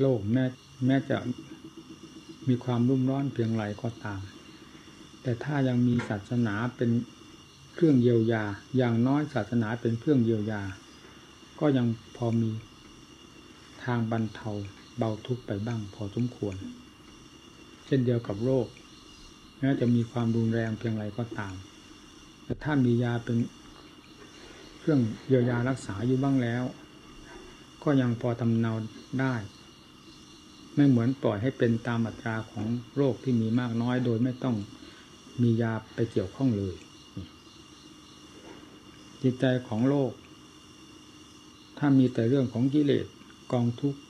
โลกแม้แม้จะมีความรุ่มร้อนเพียงไรก็ตาม แต่ถ้ายังมีศาสนาเป็นเครื่องเยียวยา อย่างน้อยศาสนาเป็นเครื่องเยียวยา ก็ยังพอมีทางบรรเทาเบาทุกข์ไปบ้างพอสมควร เช่นเดียวกับโรคแม้จะมีความรุนแรงเพียงไรก็ตาม แต่ถ้ามียาเป็นเครื่องเยียวยารักษาอยู่บ้างแล้ว ก็ยังพอทำเนาได้ ไม่เหมือนปล่อยให้เป็นตามอัตราของโรคที่มีมากน้อยโดยไม่ต้องมียาไปเกี่ยวข้องเลย จิตใจของโลก ถ้ามีแต่เรื่องของกิเลสกองทุกข์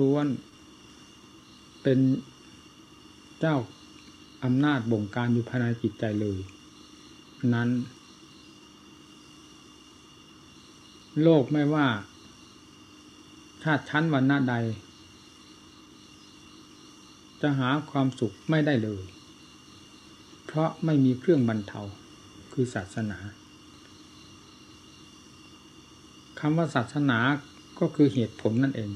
ล้วนๆเป็นเจ้าอำนาจบงการอยู่ภายในจิตใจเลย นั้น โลกไม่ว่า ชาติชั้นวันหน้าใด จะหาความสุขไม่ได้เลย เพราะไม่มีเครื่องบรรเทาคือศาสนาคำว่าศาสนาก็คือเหตุผลนั่นเอง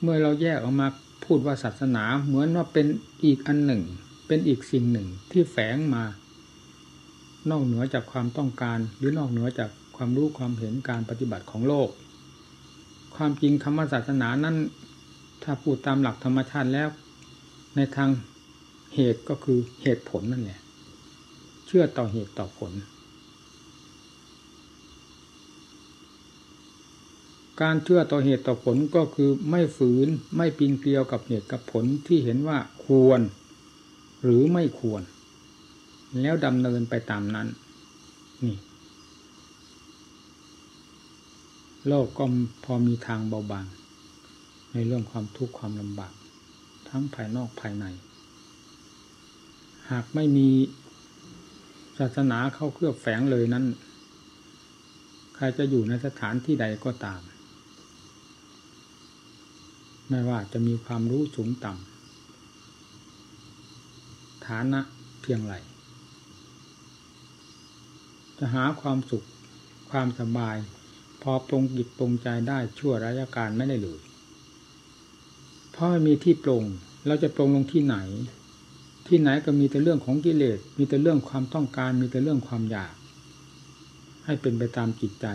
เมื่อเราแยกออกมาพูดว่าศาสนาเหมือนว่าเป็นอีกอันหนึ่ง เป็นอีกสิ่งหนึ่งที่แฝงมา นอกเหนือจากความต้องการ หรือนอกเหนือจากความรู้ความเห็นการปฏิบัติของโลก ความจริงคำว่าศาสนานั้น ถ้าพูดตามหลักธรรมชาติแล้ว ในทางเหตุก็คือเหตุผลนั่นแหละเชื่อต่อเหตุต่อผล การเชื่อต่อเหตุต่อผลก็คือไม่ฝืนไม่ปีนเกลียวกับเหตุกับผลที่เห็นว่าควร หรือไม่ควร แล้วดำเนินไปตามนั้น นี่ โลกก็พอมีทางเบาบางในเรื่องความทุกข์ความลำบาก ทั้งภายนอกภายใน หากไม่มีศาสนาเข้าเครือบแฝงเลยนั้น ใครจะอยู่ในสถานที่ใดก็ตาม ไม่ว่าจะมีความรู้สูงต่ำฐานะเพียงไรจะหาความสุขความสบาย พอปรงจิตปรงใจได้ชั่วระยะการไม่ได้เลย เพราะไม่มีที่ปรงเราจะปรงลงที่ไหน ที่ไหนก็มีแต่เรื่องของกิเลส มีแต่เรื่องความต้องการ มีแต่เรื่องความอยาก ให้เป็นไปตามจิตใจ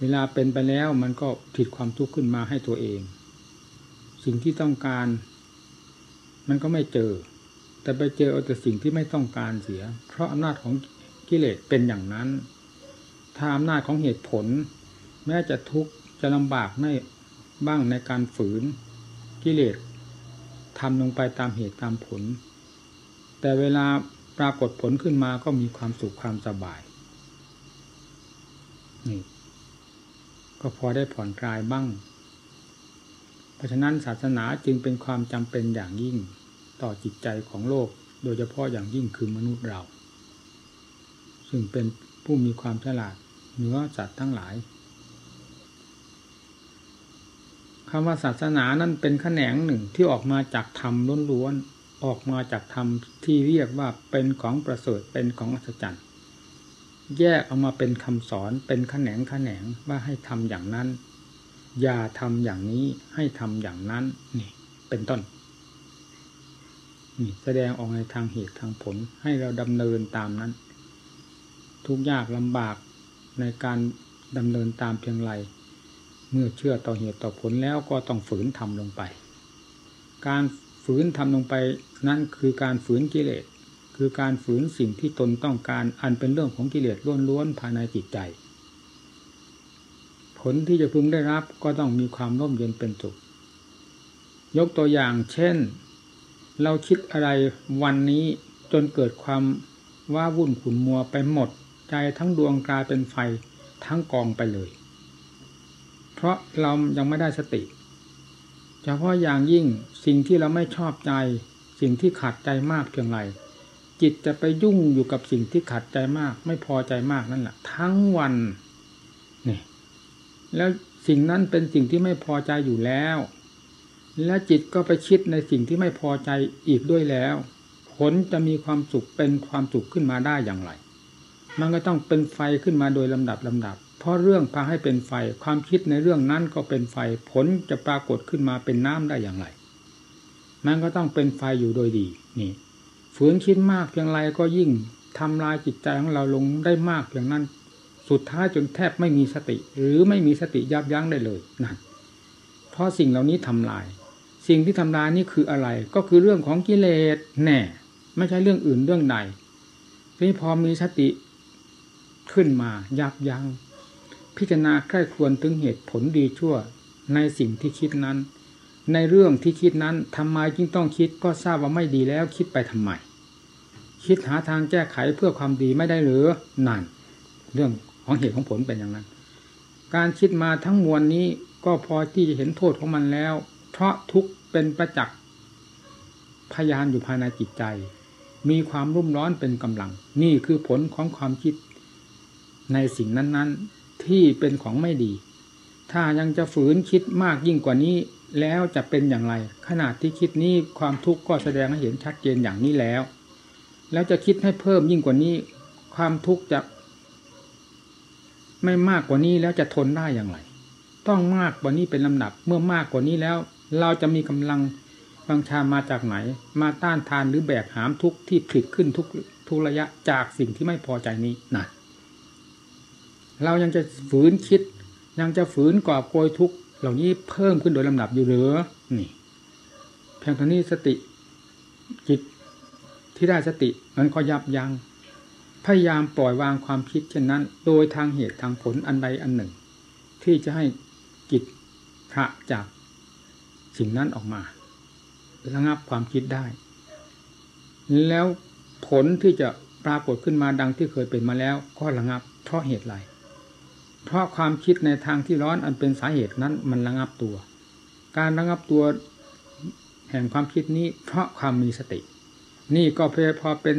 เวลาเป็นไปแล้วมันก็ผิดความทุกข์ขึ้นมาให้ตัวเอง สิ่งที่ต้องการ มันก็ไม่เจอ แต่ไปเจอเอาแต่สิ่งที่ไม่ต้องการเสีย เพราะอำนาจของกิเลสเป็นอย่างนั้น ถ้าอำนาจของเหตุผล แม้จะทุกข์จะลำบากในบ้างในการฝืน กิเลสทำลงไปตามเหตุตามผล แต่เวลาปรากฏผลขึ้นมาก็มีความสุขความสบายนี่ก็พอได้ผ่อนคลายบ้าง เพราะฉะนั้นศาสนาจึงเป็นความจำเป็นอย่างยิ่งต่อจิตใจของโลก โดยเฉพาะอย่างยิ่งคือมนุษย์เรา ซึ่งเป็นผู้มีความฉลาดเหนือสัตว์ทั้งหลาย คำว่าศาสนานั้นเป็นแขนงหนึ่งที่ออกมาจากธรรมล้วนๆออกมาจากธรรมที่เรียกว่าเป็นของประเสริฐเป็นของอัศจรรย์แยกออกมาเป็นคำสอนเป็นแขนงแขนงว่าให้ทำอย่างนั้น อย่าทำอย่างนี้ให้ทำอย่างนั้นนี่ เป็นต้นนี่แสดงออกในทางเหตุทางผลให้เราดำเนินตามนั้น ทุกยากลำบากในการดำเนินตามเพียงไร เมื่อเชื่อต่อเหตุต่อผลแล้วก็ต้องฝืนทำลงไป การฝืนทำลงไปนั่นคือการฝืนกิเลส คือการฝืนสิ่งที่ตนต้องการอันเป็นเรื่องของกิเลสล้วนๆภายในจิตใจ ผลที่จะพึงได้รับก็ต้องมีความร่มเย็นเป็นสุขยกตัวอย่างเช่น เราคิดอะไรวันนี้จนเกิดความว่าวุ่นขุนมัวไปหมด ใจทั้งดวงกลายเป็นไฟทั้งกองไปเลย ราะเรายังไม่ได้สติเฉพาะอย่างยิ่งสิ่งที่เราไม่ชอบใจ สิ่งที่ขัดใจมากเพียงไรจิตจะไปยุ่งอยู่กับสิ่งที่ขัดใจมาก ไม่พอใจมากนั่นแหละทั้งวันนี่แล้วสิ่งนั้นเป็นสิ่งที่ไม่พอใจอยู่แล้ว และจิตก็ไปคิดในสิ่งที่ไม่พอใจอีกด้วยแล้ว ผลจะมีความสุขเป็นความสุขขึ้นมาได้อย่างไร มันก็ต้องเป็นไฟขึ้นมาโดยลำดับลำดับ เพราะเรื่องพาให้เป็นไฟ ความคิดในเรื่องนั้นก็เป็นไฟ ผลจะปรากฏขึ้นมาเป็นน้ำได้อย่างไร มันก็ต้องเป็นไฟอยู่โดยดี นี่ ฝืนคิดมากเพียงไรก็ยิ่งทำลายจิตใจของเราลงได้มากเพียงนั้น สุดท้ายจนแทบไม่มีสติ หรือไม่มีสติยับยั้งได้เลยนั่นเพราะสิ่งเหล่านี้ทำลาย สิ่งที่ทำลายนี่คืออะไร ก็คือเรื่องของกิเลสแน่ ไม่ใช่เรื่องอื่นเรื่องใดทีนี้พอมีสติขึ้นมายับยัง้ง พิจารณาใกล้ควรถึงเหตุผลดีชั่ว ในสิ่งที่คิดนั้น ในเรื่องที่คิดนั้นทำไมจึงต้องคิดก็ทราบว่าไม่ดีแล้วคิดไปทำไมคิดหาทางแก้ไขเพื่อความดีไม่ได้หรือนั่นเรื่องของเหตุของผลเป็นอย่างนั้น การคิดมาทั้งมวลนี้ก็พอที่จะเห็นโทษของมันแล้ว เพราะทุกเป็นประจักษ์พยานอยู่ภายในจิตใจ มีความรุ่มร้อนเป็นกำลัง นี่คือผลของความคิดในสิ่งนั้นๆ ที่เป็นของไม่ดี ถ้ายังจะฝืนคิดมากยิ่งกว่านี้แล้วจะเป็นอย่างไร ขนาดที่คิดนี้ความทุกข์ก็แสดงให้เห็นชัดเจนอย่างนี้แล้ว แล้วจะคิดให้เพิ่มยิ่งกว่านี้ ความทุกข์จะ ไม่มากกว่านี้แล้วจะทนได้อย่างไร ต้องมากกว่านี้เป็นลำดับ เมื่อมากกว่านี้แล้ว เราจะมีกำลังบังชามาจากไหน มาต้านทานหรือแบกหามทุกข์ที่ผลิตขึ้นทุกทุกระยะจากสิ่งที่ไม่พอใจนี้นะ เรายังจะฝืนคิด ยังจะฝืนกอบโกยทุกเหล่านี้เพิ่มขึ้นโดยลำดับอยู่หรือนี่เพียงเท่านี้สติจิตที่ได้สติมันก็ยับยัง้งพยายามปล่อยวางความคิดเช่นนั้น โดยทางเหตุทางผลอันใดอันหนึ่ง ที่จะให้จิตพระจากสิ่งนั้นออกมาระงับความคิดได้ แล้วผลที่จะปรากฏขึ้นมาดังที่เคยเป็นมาแล้วก็ระงับเพราะเหตุไร เพราะความคิดในทางที่ร้อนอันเป็นสาเหตุนั้นมันระงับตัว การระงับตัวแห่งความคิดนี้เพราะความมีสติ นี่ก็เพียพอเป็น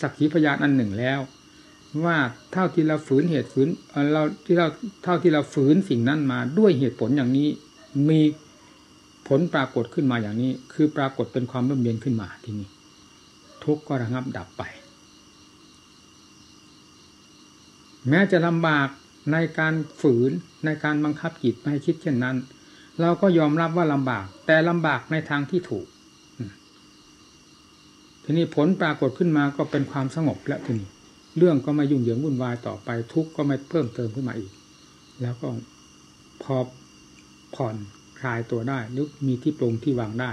สักขีพยานอันหนึ่งแล้ว ว่าเท่าที่เราฝืนเหตุฝืนเราที่เราเท่าที่เราฝืนสิ่งนั้นมาด้วยเหตุผลอย่างนี้มีผลปรากฏขึ้นมาอย่างนี้ คือปรากฏเป็นความร่มเบียนขึ้นมาที่นี่ทุกก็ระงับดับไป แม้จะลำบาก ในการฝืนในการบังคับจิตไม่ให้คิดเช่นนั้น เราก็ยอมรับว่าลำบาก แต่ลำบากในทางที่ถูก ทีนี้ผลปรากฏขึ้นมาก็เป็นความสงบแล้วทีนี้เรื่องก็ไม่ยุ่งเหยิงวุ่นวายต่อไปทุกข์ก็ไม่เพิ่มเติมขึ้นมาอีก แล้วก็พอผ่อนคลายตัวได้หรือมีที่ปรงที่วางได้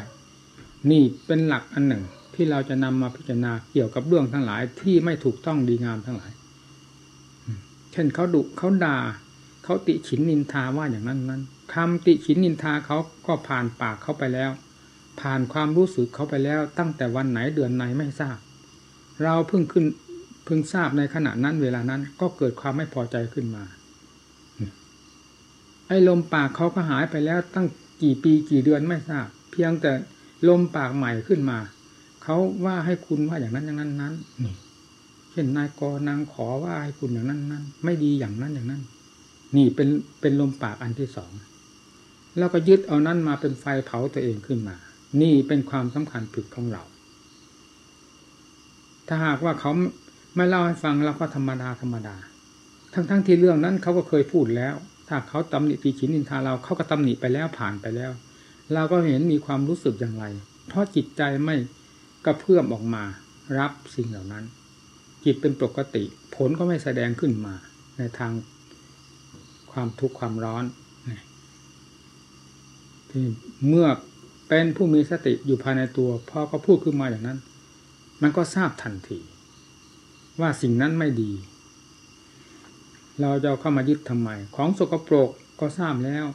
นี่เป็นหลักอันหนึ่งที่เราจะนำมาพิจารณาเกี่ยวกับเรื่องทั้งหลายที่ไม่ถูกต้องดีงามทั้งหลาย เช่นเขาดุเขาด่าเขาติฉินนินทาว่าอย่างนั้นนั้นคำติฉินนินทาเขาก็ผ่านปากเขาไปแล้ว ผ่านความรู้สึกเขาไปแล้ว ตั้งแต่วันไหนเดือนไหนไม่ทราบ เราเพิ่งขึ้นเพิ่งทราบในขณะนั้นเวลานั้นก็เกิดความไม่พอใจขึ้นมา ไอ้ลมปากเขาก็หายไปแล้วตั้งกี่ปีกี่เดือนไม่ทราบ เพียงแต่ลมปากใหม่ขึ้นมา เขาว่าให้คุณว่าอย่างนั้นอย่างนั้นนั้นนี่ ช่นนายกนางขอว่าให้คุณอย่างนั้นนั้นไม่ดีอย่างนั้นอย่างนั้น นี่เป็นเป็นลมปากอันที่สองแล้วก็ยึดเอานั้นมาเป็นไฟเผาตัวเองขึ้นมา นี่เป็นความสำคัญผิดของเรา ถ้าหากว่าเขาไม่เล่าให้ฟังเราก็ธรรมดาธรรมดา ทั้งๆทที่เรื่องนั้นเขาก็เคยพูดแล้ว ถ้าเขาตำหนิตีฉินนินทาเราเขาก็ตำหนิไปแล้วผ่านไปแล้ว เราก็เห็นมีความรู้สึกอย่างไร เพราะจิตใจไม่กระเพื่อมออกมารับสิ่งเหล่านั้น จิตเป็นปกติ ผลก็ไม่แสดงขึ้นมา ในทางความทุกข์ความร้อนที่เมื่อเป็นผู้มีสติอยู่ภายในตัวพอก็พูดขึ้นมาอย่างนั้น มันก็ทราบทันที ว่าสิ่งนั้นไม่ดี เราจะเข้ามายึดทำไม ของสกปรกก็ทราบแล้ว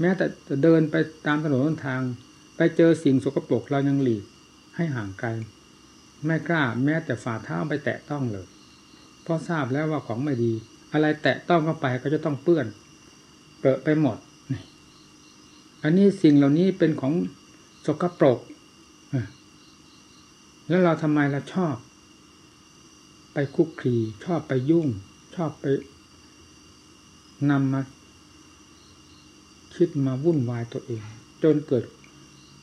แม้แต่จะเดินไปตามถนนทาง ไปเจอสิ่งสกปรกเรายังหลีกให้ห่างไกล ไม่กล้า แม้แต่ฝ่าเท้าไปแตะต้องเลย เพราะทราบแล้วว่าของไม่ดี อะไรแตะต้องเข้าไปก็จะต้องเปื้อน เปรอะไปหมด อันนี้สิ่งเหล่านี้เป็นของสกปรก แล้วเราทำไมเราชอบ ไปคุกคีชอบไปยุ่ง ชอบไปนำมา คิดมาวุ่นวายตัวเอง จนเกิด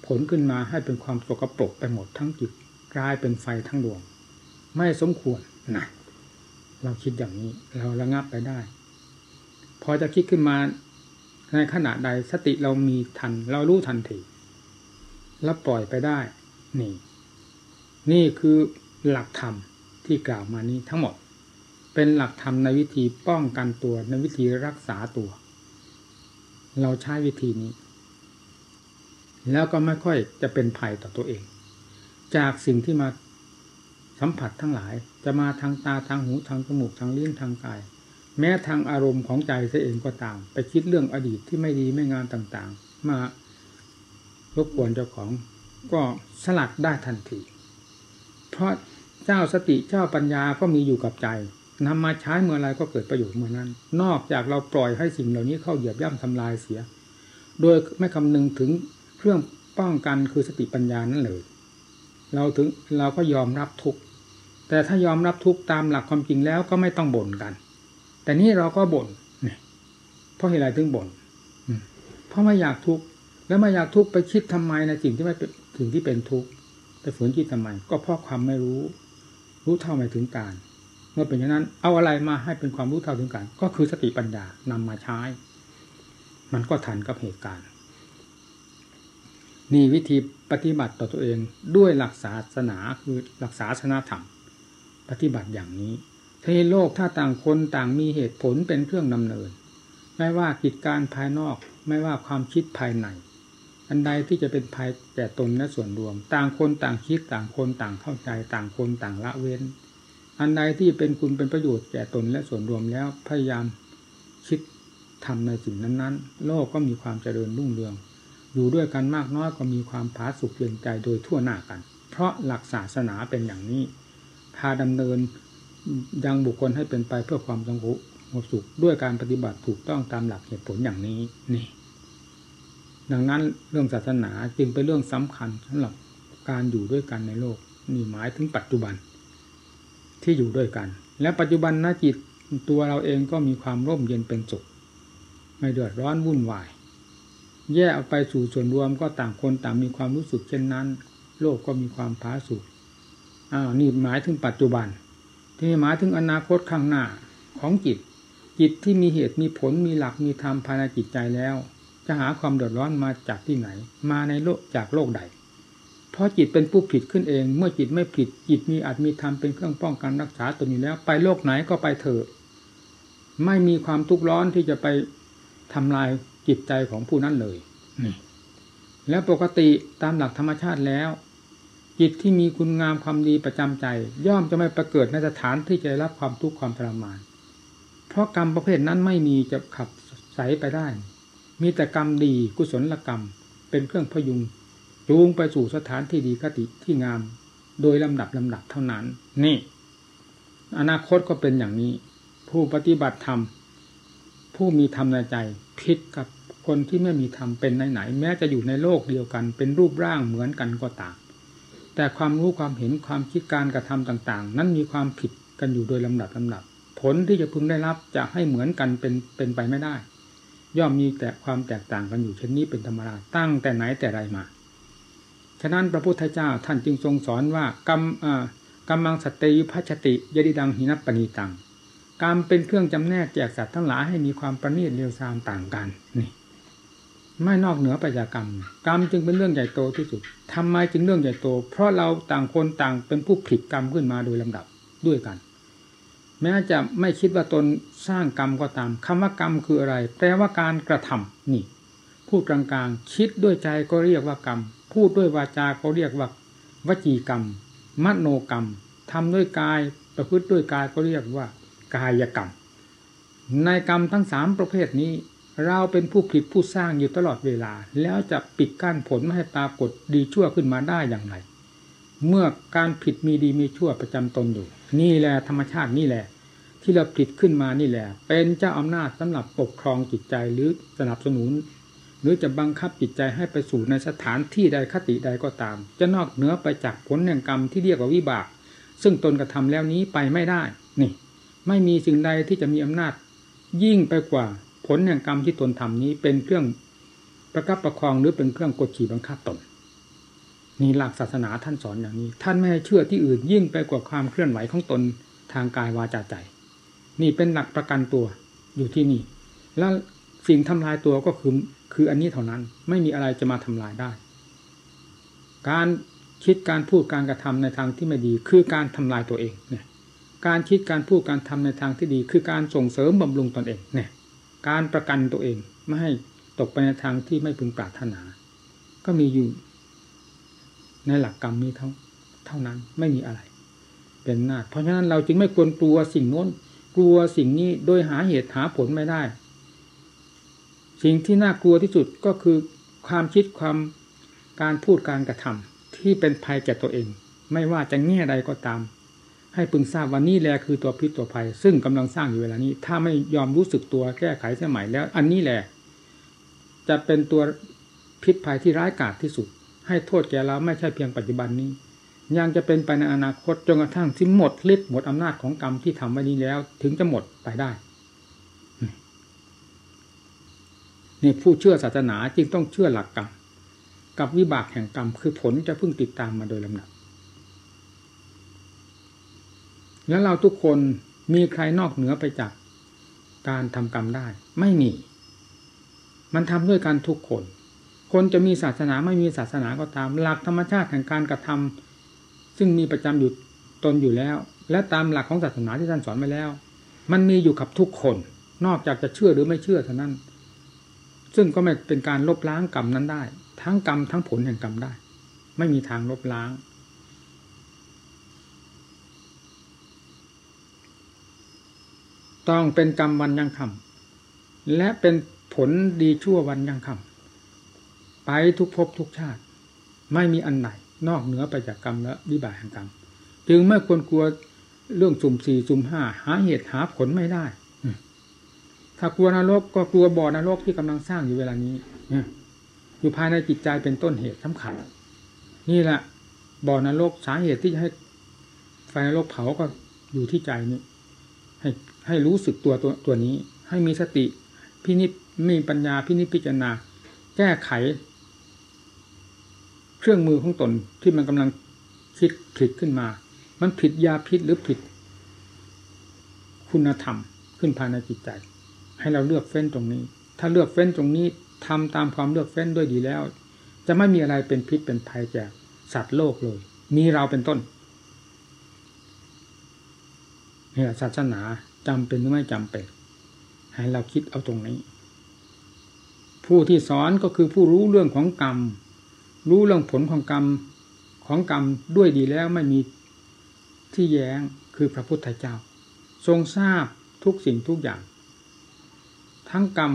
ผลขึ้นมาให้เป็นความสกปรกไปหมดทั้งจิต กลายเป็นไฟทั้งดวง ไม่สมควรนะเราคิดอย่างนี้เราระงับไปได้ พอจะคิดขึ้นมาในขณะใดสติเรามีทัน เรารู้ทันทีแล้วปล่อยไปได้ นี่ นี่คือหลักธรรมที่กล่าวมานี้ทั้งหมด เป็นหลักธรรมในวิธีป้องกันตัวในวิธีรักษาตัว เราใช้วิธีนี้ แล้วก็ไม่ค่อยจะเป็นภัยต่อตัวเอง จากสิ่งที่มาสัมผัสทั้งหลาย จะมาทางตาทางหูทางจมูกทางลิ้นทางกาย แม้ทางอารมณ์ของใจเสียเองก็ตาม ไปคิดเรื่องอดีตที่ไม่ดีไม่งามต่างๆ มารบกวนเจ้าของก็สลัดได้ทันที เพราะเจ้าสติเจ้าปัญญาก็มีอยู่กับใจนำมาใช้เมื่อไรก็เกิดประโยชน์เมื่อนั้น นอกจากเราปล่อยให้สิ่งเหล่านี้เข้าเหยียบย่ำทำลายเสีย โดยไม่คำนึงถึงเครื่องป้องกันคือสติปัญญานั้นเลย เราถึงเราก็ยอมรับทุกแต่ถ้ายอมรับทุกตามหลักความจริงแล้วก็ไม่ต้องบ่นกัน แต่นี่เราก็บ่นเนี่ยเพราะเหตุไรถึงบ่นเพราะไม่อยากทุกข์แล้วไม่อยากทุกข์ไปคิดทำไมในสิ่งที่ไม่เป็นสิ่งที่เป็นทุกข์ไปฝืนคิดทำไมก็เพราะความไม่รู้ รู้เท่าไม่ถึงการ เมื่อเป็นอย่างนั้น เอาอะไรมาให้เป็นความรู้เท่าถึงการ ก็คือสติปัญญานำมาใช้ มันก็ทันกับเหตุการณ์ นี่วิธีปฏิบัติต่อตัวเองด้วยหลักศาสนาคือหลักศาสนาธรรม ปฏิบัติอย่างนี้เทโลกถ้าต่างคนต่างมีเหตุผลเป็นเครื่องดำเนิน ไม่ว่ากิจการภายนอกไม่ว่าความคิดภายใน อันใดที่จะเป็นภัยแก่ตนและส่วนรวม ต่างคนต่างคิดต่างคนต่างเข้าใจ ต่างคนต่างละเว้น อันใดที่เป็นคุณเป็นประโยชน์แก่ตนและส่วนรวมแล้วพยายามคิดทำในสิ่งนั้นๆ โลกก็มีความเจริญรุ่งเรือง อยู่ด้วยกันมากน้อยก็มีความผาสุกเย็นใจโดยทั่วหน้ากัน เพราะหลักศาสนาเป็นอย่างนี้ พาดำเนินยังบุคคลให้เป็นไปเพื่อความสงบสุขด้วยการปฏิบัติถูกต้องตามหลักเหตุผลอย่างนี้นี่ ดังนั้นเรื่องศาสนาจึงเป็นเรื่องสำคัญสำหรับการอยู่ด้วยกันในโลกนี่หมายถึงปัจจุบันที่อยู่ด้วยกัน และปัจจุบันนะจิตตัวเราเองก็มีความร่มเย็นเป็นสุขไม่เดือดร้อนวุ่นวาย แยกออกไปสู่ส่วนรวมก็ต่างคนต่างมีความรู้สึกเช่นนั้น โลกก็มีความผาสุกอ้าวนี่หมายถึงปัจจุบัน ที่หมายถึงอนาคตข้างหน้าของจิต จิตที่มีเหตุมีผลมีหลักมีธรรมภายในจิตใจแล้ว จะหาความเดือดร้อนมาจากที่ไหน มาในโลกจากโลกใด เพราะจิตเป็นผู้ผิดขึ้นเอง เมื่อจิตไม่ผิด จิตมีอาจมีธรรมเป็นเครื่องป้องกันรักษาตนอยู่แล้ว ไปโลกไหนก็ไปเถอะไม่มีความทุกข์ร้อนที่จะไปทำลาย จิตใจของผู้นั้นเลยแล้วปกติตามหลักธรรมชาติแล้ว จิตที่มีคุณงามความดีประจำใจ ย่อมจะไม่ประเกิดในสถานที่จะรับความทุกข์ความทรมาน เพราะกรรมประเภทนั้นไม่มีจะขับใสไปได้ มีแต่กรรมดีกุศลกรรม เป็นเครื่องพยุงจูงไปสู่สถานที่ดีคติที่งาม โดยลำดับลำดับเท่านั้น นี่ อนาคตก็เป็นอย่างนี้ ผู้ปฏิบัติธรรม ผู้มีธรรมในใจผิดกับคนที่ไม่มีธรรมเป็นไหนๆแม้จะอยู่ในโลกเดียวกัน เป็นรูปร่างเหมือนกันก็ตามแต่ความรู้ความเห็นความคิดการกระทำต่างๆ นั้นมีความผิดกันอยู่โดยลำดับลำดับ ผลที่จะพึงได้รับจะให้เหมือนกันเป็นเป็นไปไม่ได้ ย่อมมีแต่ความแตกต่างกันอยู่เช่นนี้เป็นธรรมดาตั้งแต่ไหนแต่ไรมาฉะนั้นพระพุทธเจ้าท่านจึงทรงสอนว่ากรรมกรรมังสติยุพัชติยดิดังหินัปณีตัง กรรมเป็นเครื่องจำแนกแจกสัตว์ทั้งหลายให้มีความประณีตเรียวซามต่างกันนี่ไม่นอกเหนือไปจากกรรม กรรมจึงเป็นเรื่องใหญ่โตที่สุดทำไมจึงเรื่องใหญ่โต เพราะเราต่างคนต่างเป็นผู้ผิดกรรมขึ้นมาโดยลำดับด้วยกัน แม้จะไม่คิดว่าตนสร้างกรรมก็ตามคำว่ากรรมคืออะไร แปลว่าการกระทำนี่ พูดกลางๆ คิดด้วยใจก็เรียกว่ากรรม พูดด้วยวาจาก็เรียกว่าวจีกรรม มโนกรรมทำด้วยกาย ประพฤติด้วยกายก็เรียกว่า กายกรรม ในกรรมทั้งสามประเภทนี้ เราเป็นผู้ผิดผู้สร้างอยู่ตลอดเวลา แล้วจะปิดกั้นผลไม่ให้ปรากฏดีชั่วขึ้นมาได้อย่างไร เมื่อการผิดมีดีมีชั่วประจำตนอยู่ นี่แหละธรรมชาตินี่แหละ ที่เราผลิตขึ้นมานี่แหละ เป็นเจ้าอำนาจสำหรับปกครองจิตใจหรือสนับสนุน หรือจะบังคับจิตใจให้ไปสู่ในสถานที่ใดคติใดก็ตาม จะนอกเหนือไปจากผลแห่งกรรมที่เรียกว่าวิบาก ซึ่งตนกระทาแล้วนี้ไปไม่ได้ นี่ ไม่มีสิ่งใดที่จะมีอำนาจ ยิ่งไปกว่าผลแห่งกรรมที่ตนทำนี้เป็นเครื่องประคับประคองหรือเป็นเครื่องกดขี่บังคับตนนี่หลักศาสนาท่านสอนอย่างนี้ ท่านไม่ให้เชื่อที่อื่นยิ่งไปกว่าความเคลื่อนไหวของตนทางกายวาจาใจ นี่เป็นหลักประกันตัวอยู่ที่นี่ แล้วสิ่งทำลายตัวก็คือคืออันนี้เท่านั้นไม่มีอะไรจะมาทำลายได้ การคิดการพูดการกระทำในทางที่ไม่ดี คือการทำลายตัวเองเนี่ย การคิดการพูดการทำในทางที่ดี คือการส่งเสริมบำรุงตนเองเนี่ยการประกันตัวเองไม่ให้ตกไปในทางที่ไม่พึงปรารถนา ก็มีอยู่ ในหลักกรรมนี้เท่าเท่านั้นไม่มีอะไร เป็นหน้าเพราะฉะนั้นเราจึงไม่ควรกลัวสิ่งโน้น กลัวสิ่งนี้โดยหาเหตุหาผลไม่ได้ สิ่งที่น่ากลัวที่สุดก็คือความคิดความการพูดการกระทำที่เป็นภัยแก่ตัวเอง ไม่ว่าจะแง่ใดก็ตาม ให้พึงทราบว่านี่แหละคือตัวพิษตัวภัย ซึ่งกำลังสร้างอยู่เวลานี้ ถ้าไม่ยอมรู้สึกตัวแก้ไขสมัยแล้ว อันนี้แหละ จะเป็นตัวพิษภัยที่ร้ายกาจที่สุด ให้โทษแก่เราไม่ใช่เพียงปัจจุบันนี้ ยังจะเป็นไปในอนาคตจนกระทั่งที่หมดฤทธิ์หมดอำนาจของกรรมที่ทำไว้นี้แล้ว ถึงจะหมดไปได้นี่ผู้เชื่อศาสนาจึงต้องเชื่อหลักกรรมกับวิบากแห่งกรรมคือผลจะพึ่งติดตามมาโดยลำดับ แล้วเราทุกคนมีใครนอกเหนือไปจากการทำกรรมได้ ไม่มี มันทำด้วยกันทุกคน คนจะมีศาสนาไม่มีศาสนาก็ตาม หลักธรรมชาติแห่งการกระทำซึ่งมีประจำอยู่ตนอยู่แล้ว และตามหลักของศาสนาที่ท่านสอนไว้แล้ว มันมีอยู่กับทุกคน นอกจากจะเชื่อหรือไม่เชื่อเท่านั้น ซึ่งก็ไม่เป็นการลบล้างกรรมนั้นได้ ทั้งกรรมทั้งผลแห่งกรรมได้ ไม่มีทางลบล้าง ต้องเป็นกรรมวันยังคำและเป็นผลดีชั่ววันยังคำไปทุกภพทุกชาติ ไม่มีอันไหน นอกเหนือไปจากกรรมและวิบากแห่งกรรม จึงไม่ควรกลัวเรื่องสุ่มสี่สุ่มห้าหาเหตุหาผลไม่ได้ ถ้ากลัวนรกก็กลัวบ่อนรกที่กำลังสร้างอยู่เวลานี้อยู่ภายในจิตใจเป็นต้นเหตุสำคัญนี่แหละบ่อนรกสาเหตุที่จะให้ไฟนรกเผาก็อยู่ที่ใจนี้ให้ ให้รู้สึกตัวตัวตัวนี้ ให้มีสติพินิจมีปัญญาพินิจพิจารณา แก้ไข เครื่องมือของตนที่มันกำลังคิดผิดขึ้นมา มันผิดยาพิษหรือผิด คุณธรรมขึ้นภายในจิตใจ ให้เราเลือกเฟ้นตรงนี้ ถ้าเลือกเฟ้นตรงนี้ทำตามความเลือกเฟ้นด้วยดีแล้ว จะไม่มีอะไรเป็นพิษเป็นภัยแก่สัตว์โลกเลย มีเราเป็นต้นเนี่ยศาสนา จำเป็นหรือไม่จำเป็น ให้เราคิดเอาตรงนี้ ผู้ที่สอนก็คือผู้รู้เรื่องของกรรม รู้เรื่องผลของกรรมของกรรมด้วยดีแล้วไม่มีที่แย้งคือพระพุทธเจ้า ทรงทราบทุกสิ่งทุกอย่าง ทั้งกรรม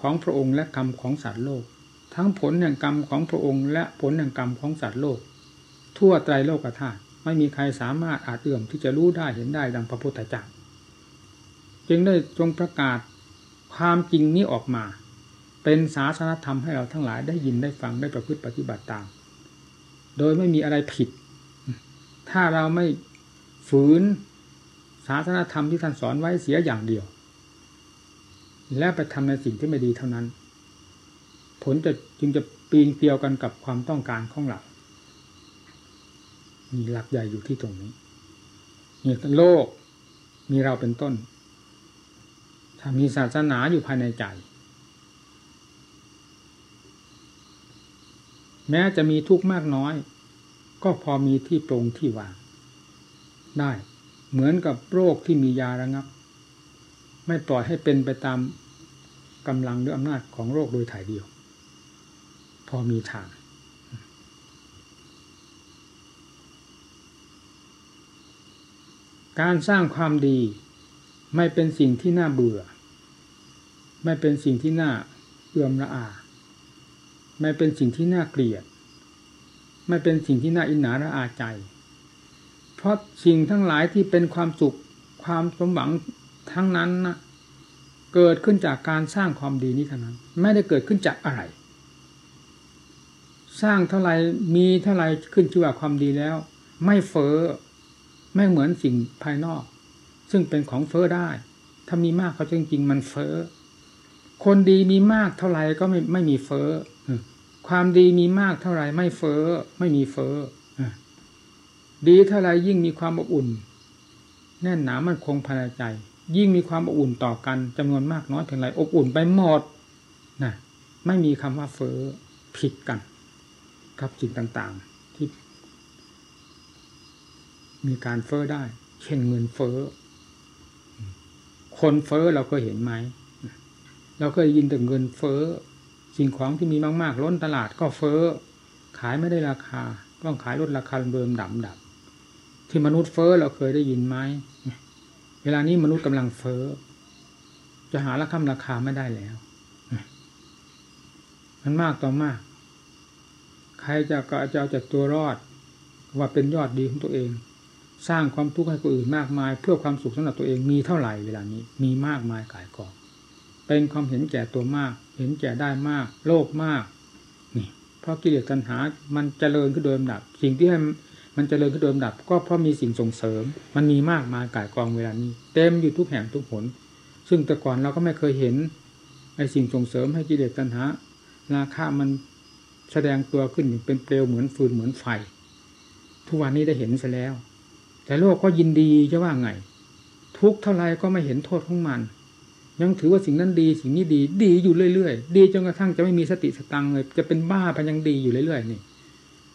ของพระองค์และกรรมของสัตว์โลก ทั้งผลแห่งกรรมของพระองค์และผลแห่งกรรมของสัตว์โลก ทั่วไตรโลกธาตุ ไม่มีใครสามารถอาจเอื่อมที่จะรู้ได้เห็นได้ดังพระพุทธเจ้าจึงได้ทรงประกาศความจริงนี้ออกมา เป็นศาสนธรรมให้เราทั้งหลายได้ยินได้ฟังได้ประพฤติปฏิบัติตาม โดยไม่มีอะไรผิด ถ้าเราไม่ฝืนศาสนธรรมที่ท่านสอนไว้เสียอย่างเดียว และไปทำในสิ่งที่ไม่ดีเท่านั้น ผลจะจึงจะปีนเกลียวกันกับความต้องการของเรา มีหลักใหญ่อยู่ที่ตรงนี้เนี่โลกมีเราเป็นต้น ถ้ามีศาสนาอยู่ภายในใจ แม้จะมีทุกข์มากน้อย ก็พอมีที่ปรงที่วาง ได้เหมือนกับโรคที่มียาระงับ ไม่ปล่อยให้เป็นไปตามกำลังหรืออำนาจของโรคโดยถ่ายเดียว พอมีทาง การสร้างความดี ไม่เป็นสิ่งที่น่าเบื่อ ไม่เป็นสิ่งที่น่าเอื่อมระอา ไม่เป็นสิ่งที่น่าเกลียด ไม่เป็นสิ่งที่น่าอินหนาระอาใจ เพราะสิ่งทั้งหลายที่เป็นความสุขความสมหวังทั้งนั้นนะเกิดขึ้นจากการสร้างความดีนี้เท่านั้น ไม่ได้เกิดขึ้นจากอะไร สร้างเท่าไรมีเท่าไรขึ้นชื่อว่าความดีแล้ว ไม่เฟอ้อ ไม่เหมือนสิ่งภายนอก ซึ่งเป็นของเฟอ้อได้ ถ้ามีมากเขาจริงๆมันเฟอ้อคนดีมีมากเท่าไรก็ไม่ไม่มีเฟอ้อความดีมีมากเท่าไรไม่เฟอ้อไม่มีเฟอ้อดีเท่าไรยิ่งมีความอบอุ่น แน่นหนามันคงภายในใจ ยิ่งมีความอบอุ่นต่อกันจำนวนมากน้อยเพียงไรอบอุ่นไปหมดนะไม่มีคำว่าเฟอ้อผิดกันกับสิ่งต่างๆ มีการเฟอ้อได้ เช่นเงินเฟอ้อ คนเฟอ้อเราเคยเห็นไหม เราเคยยินแต่เงินเฟอ้อ สิ่งของที่มีมาก ๆ ล้นตลาดก็เฟอ้อ ขายไม่ได้ราคา ต้องขายลดราคาเบิ่มดับดับ ที่มนุษย์เฟอ้อเราเคยได้ยินไหม เวลานี้มนุษย์กำลังเฟอ้อ จะหาราคาราคาไม่ได้แล้ว มันมากต่อมาก ใครจะก็จะเอาจากตัวรอดว่าเป็นยอดดีของตัวเอง สร้างความทุกข์ให้คนอื่นมากมาย เพื่อความสุขสำหรับตัวเองมีเท่าไหร่เวลานี้มีมากมายกายกองเป็นความเห็นแก่ตัวมาก เห็นแก่ได้มาก โลภมากนี่เพราะกิเลสตัณหา มันเจริญขึ้นโดยลำดับ สิ่งที่ให้มันเจริญขึ้นโดยลำดับ ก็เพราะมีสิ่งส่งเสริม มันมีมากมายกายกองเวลานี้ เต็มอยู่ทุกแห่งทุกผลซึ่งแต่ก่อนเราก็ไม่เคยเห็นไอ้สิ่งส่งเสริมให้กิเลสตัณหา ราคามันแสดงตัวขึ้นเป็นเปลวเหมือนฟืนเหมือนไฟ ทุกวันนี้ได้เห็นซะแล้ว แต่โลกก็ยินดีจะว่าไง ทุกเท่าไรก็ไม่เห็นโทษของมัน ยังถือว่าสิ่งนั้นดีสิ่งนี้ดีดีอยู่เรื่อยๆ ดีจนกระทั่งจะไม่มีสติสตังเลย จะเป็นบ้าไปยังดีอยู่เรื่อยๆนี่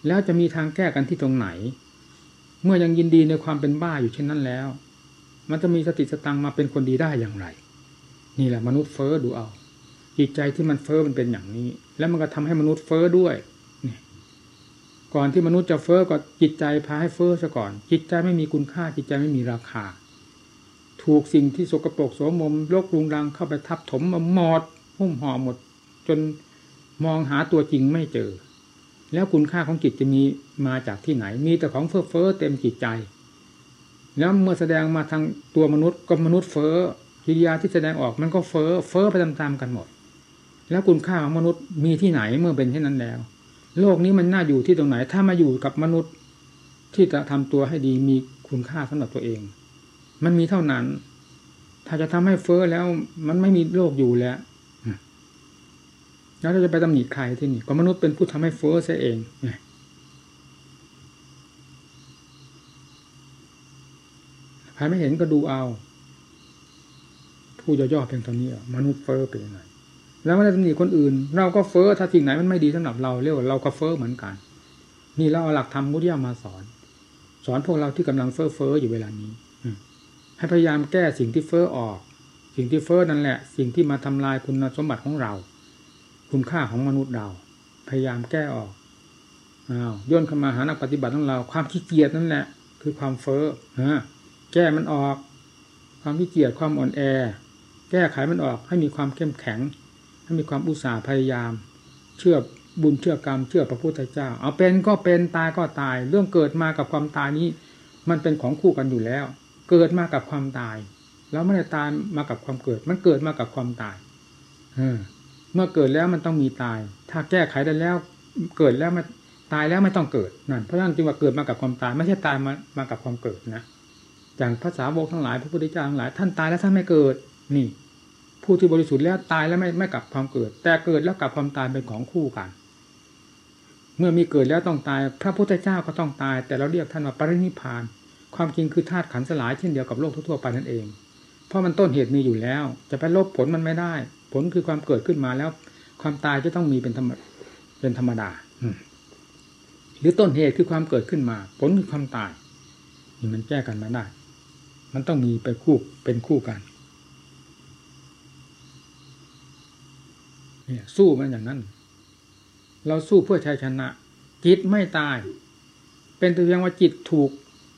แล้วจะมีทางแก้กันที่ตรงไหน เมื่อยังยินดีในความเป็นบ้าอยู่เช่นนั้นแล้ว มันจะมีสติสตังมาเป็นคนดีได้อย่างไร นี่แหละมนุษย์เฟอ้อดูเอาจิตใจที่มันเฟอ้อมันเป็นอย่างนี้ แล้วมันก็ทำให้มนุษย์เฟอ้อด้วย ก่อนที่มนุษย์จะเฟอ้อก็จิตใจพาให้เฟอ้อซะก่อน จิตใจไม่มีคุณค่าจิตใจไม่มีราคา ถูกสิ่งที่สกปรกโสมมโลกรุงรังเข้าไปทับถมมาหมดหุ้มห่อหมด จนมองหาตัวจริงไม่เจอ แล้วคุณค่าของจิตจะมีมาจากที่ไหน มีแต่ของเฟ้อเฟ้อเต็มจิตใจ แล้วเมื่อแสดงมาทางตัวมนุษย์ก็มนุษย์เฟ้อกิริยาที่แสดงออกมันก็เฟ้อเฟ้อไปตามๆกันหมด แล้วคุณค่าของมนุษย์มีที่ไหนเมื่อเป็นเช่นนั้นแล้ว โลกนี้มันน่าอยู่ที่ตรงไหน ถ้ามาอยู่กับมนุษย์ที่จะทำตัวให้ดีมีคุณค่าสำหรับตัวเอง มันมีเท่านั้น ถ้าจะทำให้เฟ้อแล้ว มันไม่มีโลกอยู่แล้วแล้วเราจะไปตำหนิใครที่นี่ก็มนุษย์เป็นผู้ทำให้เฟ้อเสียเองใครไม่เห็นก็ดูเอา ผู้ย่อๆเพียงเท่านี้มนุษย์เฟ้อเป็นยังไง แล้วไม่ได้ตำหนิคนอื่น เราก็เฟอ้อถ้าสิ่งไหนมันไม่ดีสำหรับเราเรียกว่าเราก็เฟอ้อเหมือนกัน นี่เราเอาหลักธรรมมุทิยามาสอน สอนพวกเราที่กำลังเฟอ้อเฟอ้ออยู่เวลานี้ให้พยายามแก้สิ่งที่เฟอ้อออก สิ่งที่เฟอ้อนั่นแหละ สิ่งที่มาทำลายคุณสมบัติของเรา คุณค่าของมนุษย์เรา พยายามแก้ออกอ้าวย่นเข้ามาหานักปฏิบัติของเรา ความขี้เกียจนั่นแหละ คือความเฟอ้อฮะแก้มันออก ความขี้เกียจความอ่อนแอ แก้ไขมันออกให้มีความเข้มแข็ง ให้มีความอุตสาห์พยายาม เชื่อบุญเชื่อกรรม เชื่อพระพุทธเจ้า เอาเป็นก็เป็นตายก็ตาย เรื่องเกิดมากับความตายนี้ มันเป็นของคู่กันอยู่แล้ว เกิดมากับความตายแล้วไม่ได้ตายมากับความเกิด มันเกิดมากับความตายเออเมื่อเกิดแล้วมันต้องมีตาย ถ้าแก้ไขได้แล้ว เกิดแล้วมาตายแล้วไม่ต้องเกิดนั่นเพราะนั้นจึงว่าเกิดมากับความตาย ไม่ใช่ตายมามากับความเกิดนะอย่างภาษาโบกทั้งหลายพระพุทธเจ้าทั้งหลายท่านตายแล้วท่านไม่เกิดนี่ ผู้ที่บริสุทธิ์แล้วตายแล้วไม่ไม่กลับความเกิด แต่เกิดแล้วกลับความตายเป็นของคู่กัน เมื่อมีเกิดแล้วต้องตาย พระพุทธเจ้าก็ต้องตาย แต่เราเรียกท่านว่าปรินิพาน ความจริงคือธาตุขันสลายเช่นเดียวกับโลกทั่วไปนั่นเอง เพราะมันต้นเหตุมีอยู่แล้ว จะไปลบผลมันไม่ได้ ผลคือความเกิดขึ้นมาแล้ว ความตายจะต้องมีเป็นธรรมเป็นธรรมดาหรือต้นเหตุคือความเกิดขึ้นมา ผลคือความตายนี่มันแก้กันมาได้ มันต้องมีไปคู่เป็นคู่กัน เนี่ย สู้มันอย่างนั้น เราสู้เพื่อชัยชนะ จิตไม่ตาย เป็นตัวอย่างว่าจิตถูก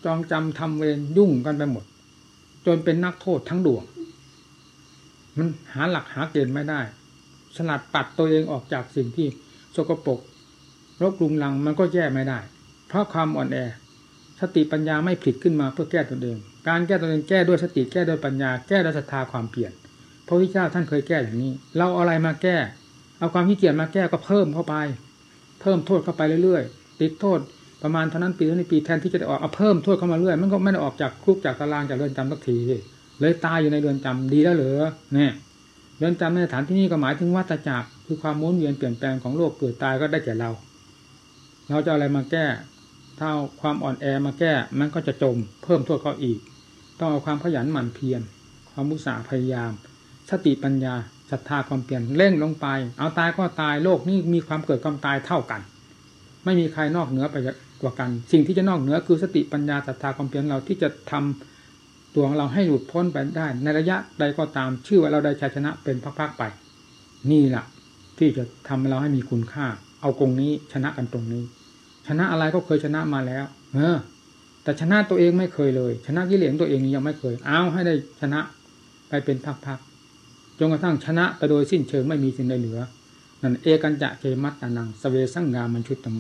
จองจำทำเวรยุ่งกันไปหมด จนเป็นนักโทษทั้งดวง มันหาหลักหาเกณฑ์ไม่ได้ สลัดปัดตัวเองออกจากสิ่งที่สกปรกรบลุงลังมันก็แย่ไม่ได้ เพราะความอ่อนแอ สติปัญญาไม่ผิดขึ้นมาเพื่อแก้ตนเอง การแก้ตนเองแก้ด้วยสติแก้ด้วยปัญญา แก้ด้วยศรัทธาความเปลี่ยน พระพุทธเจ้าท่านเคยแก้อย่างนี้ เราเอาอะไรมาแก้ เอาความขี้เกียจมาแก้ก็เพิ่มเข้าไป เพิ่มโทษเข้าไปเรื่อยๆ ติดโทษประมาณเท่านั้นปีเท่านี้ปีแทนที่จะออกเอาเพิ่มโทษเข้ามาเรื่อยมันก็ไม่ได้ออกจากคุกจากตารางจากเรือนจำสักทีเลยตายอยู่ในเรือนจำดีแล้วเหรอเนี่ยเรือนจำในสถานที่นี้ก็หมายถึงวัฏจักรคือความมุนเวียนเปลี่ยนแปลงของโลกเกิดตายก็ได้แก่เรา เราจะอะไรมาแก้ถ้าความอ่อนแอมาแก้มันก็จะจม เพิ่มโทษเขาอีก ต้องเอาความขยันหมั่นเพียรความมุสาพยายาม สติปัญญาศรัทธาความเปลี่ยนเร่งลงไป เอาตายก็ตายโลกนี้มีความเกิดความตายเท่ากัน ไม่มีใครนอกเหนือไปกว่ากัน สิ่งที่จะนอกเหนือคือสติปัญญาศรัทธาความเปลี่ยนเราที่จะทำตัวของเราให้หลุดพ้นไปได้ ในระยะใดก็ตาม ชื่อว่าเราได้ชัยชนะเป็นพักๆไป นี่แหละที่จะทำให้เราให้มีคุณค่า เอาตรงนี้ชนะกันตรงนี้ ชนะอะไรก็เคยชนะมาแล้ว เออ แต่ชนะตัวเองไม่เคยเลย ชนะกิเลสตัวเองยังไม่เคย เอาให้ได้ชนะไปเป็นพักๆ จนกระทั่งชนะไปโดยสิ้นเชิงไม่มีสิ่งใดเหลือ นั่นเอกันจะเจมัตตานังสเวสังงามันชุตตโม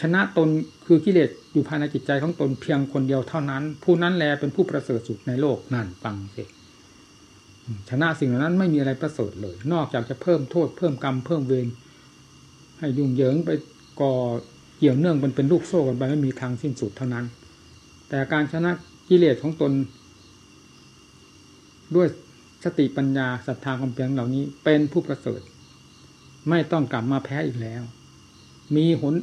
ชนะตนคือกิเลสอยู่ภายในจิตใจของตนเพียงคนเดียวเท่านั้น ผู้นั้นแลเป็นผู้ประเสริฐสุดในโลกนั่นฟังสิชนะสิ่งเหล่านั้นไม่มีอะไรประเสริฐเลย นอกจากจะเพิ่มโทษเพิ่มกรรมเพิ่มเวรให้ยุ่งเหยิงไปก่อเกี่ยวเนื่องมันเป็นลูกโซ่กันไปไม่มีทางสิ้นสุดเท่านั้น แต่การชนะกิเลสของตน ด้วย สติปัญญาศรัทธาความเพียรเหล่านี้ เป็นผู้ประเสริฐ ไม่ต้องกลับมาแพ้อีกแล้ว มีหน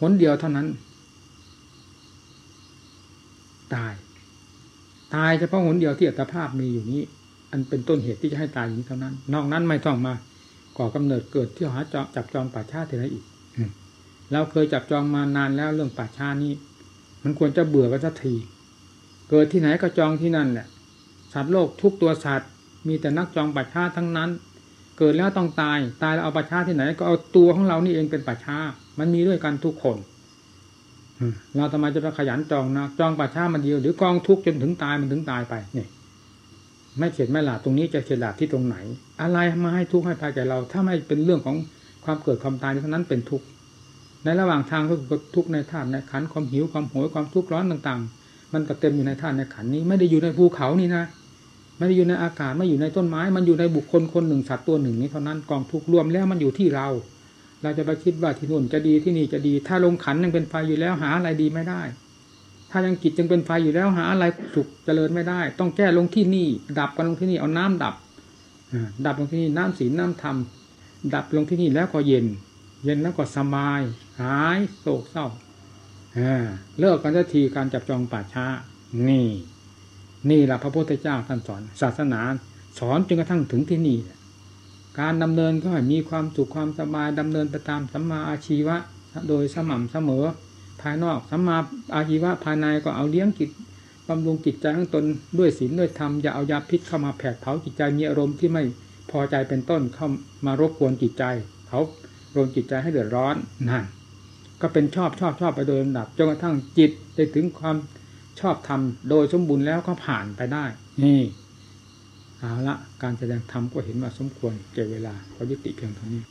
หนเดียวเท่านั้น ตาย ตายเฉพาะหนเดียวที่อัตภาพมีอยู่นี้ อันเป็นต้นเหตุที่จะให้ตายอย่างนี้เท่านั้น นอกนั้นไม่ต้องมาก่อกำเนิดเกิดที่หาจจับจองป่าชาติที่ไหนอีกเราเคยจับจองมานานแล้วเรื่องป่าชานี้ มันควรจะเบื่อกันสักที เกิดที่ไหนก็จองที่นั่นแหละ สัตว์โลกทุกตัวสัตว์ มีแต่นักจองป่าชาทั้งนั้น เกิดแล้วต้องตาย ตายแล้วเอาป่าชาที่ไหน ก็เอาตัวของเรานี่เองเป็นป่าชามันมีด้วยกันทุกคนเราทำไมจะไปขยันจองนะจองป่าชามันเดียวหรือกองทุกจนถึงตายมันถึงตายไปเนี่ยไม่เฉดไม่หลาดตรงนี้จะเฉดหลาดที่ตรงไหน อะไรมาให้ทุกข์ให้ภัยแก่เรา ถ้าไม่เป็นเรื่องของความเกิดความตายเท่านั้นเป็นทุกข์ในระหว่างทางก็ทุกข์ในธาตุในขันความหิวความโหยความทุกข์ร้อนต่าง ๆ มันก็เต็มอยู่ในธาตุในขันนี้ไม่ได้อยู่ในภูเขานี่นะ ไม่ได้อยู่ในอากาศไม่อยู่ในต้นไม้ มันอยู่ในบุคคลคนหนึ่งสัตว์ตัวหนึ่งนี้เท่านั้นกองทุกรวมแล้วมันอยู่ที่เรา เราจะไปคิดว่าที่นู่นจะดีที่นี่จะดี ถ้าลงขันยังเป็นไฟอยู่แล้วหาอะไรดีไม่ได้ ถ้ายังจิตยังเป็นไฟอยู่แล้วหาอะไรสุขเจริญไม่ได้ ต้องแก้ลงที่นี่ ดับกันลงที่นี่เอาน้ำดับดับลงที่นี่น้ำศีลน้ำธรรมดับลงที่นี่แล้วก็เย็น เย็นแล้วก็สบาย หายโศกเศร้าเลิกกันทันทีการจับจองป่าช้า นี่ นี่แหละพระพุทธเจ้าท่านสอน ศาสนาสอนจนกระทั่งถึงที่นี่ การดำเนินก็ให้มีความสุขความสบายดำเนินไปตามสัมมาอาชีวะ โดยสม่ำเสมอ ภายนอกสัมมาอาชีวะภายในก็เอาเลี้ยงจิตบำรุงจิตใจของตนด้วยศีลด้วยธรรมอย่าเอายาพิษเข้ามาแผดเผาจิตใจมีอารมณ์ที่ไม่พอใจเป็นต้นเข้ามารบกวนจิตใจเขารนจิตใจให้เดือดร้อนนั่นก็เป็นชอบชอบชอบไปโดยลำดับจนกระทั่งจิตได้ถึงความ ชอบธรรมโดยสมบูรณ์แล้วก็ผ่านไปได้ นี่เอาละการแสดงธรรมก็เห็นว่าสมควรเก็บเวลาก็ยุติเพียงเท่านี้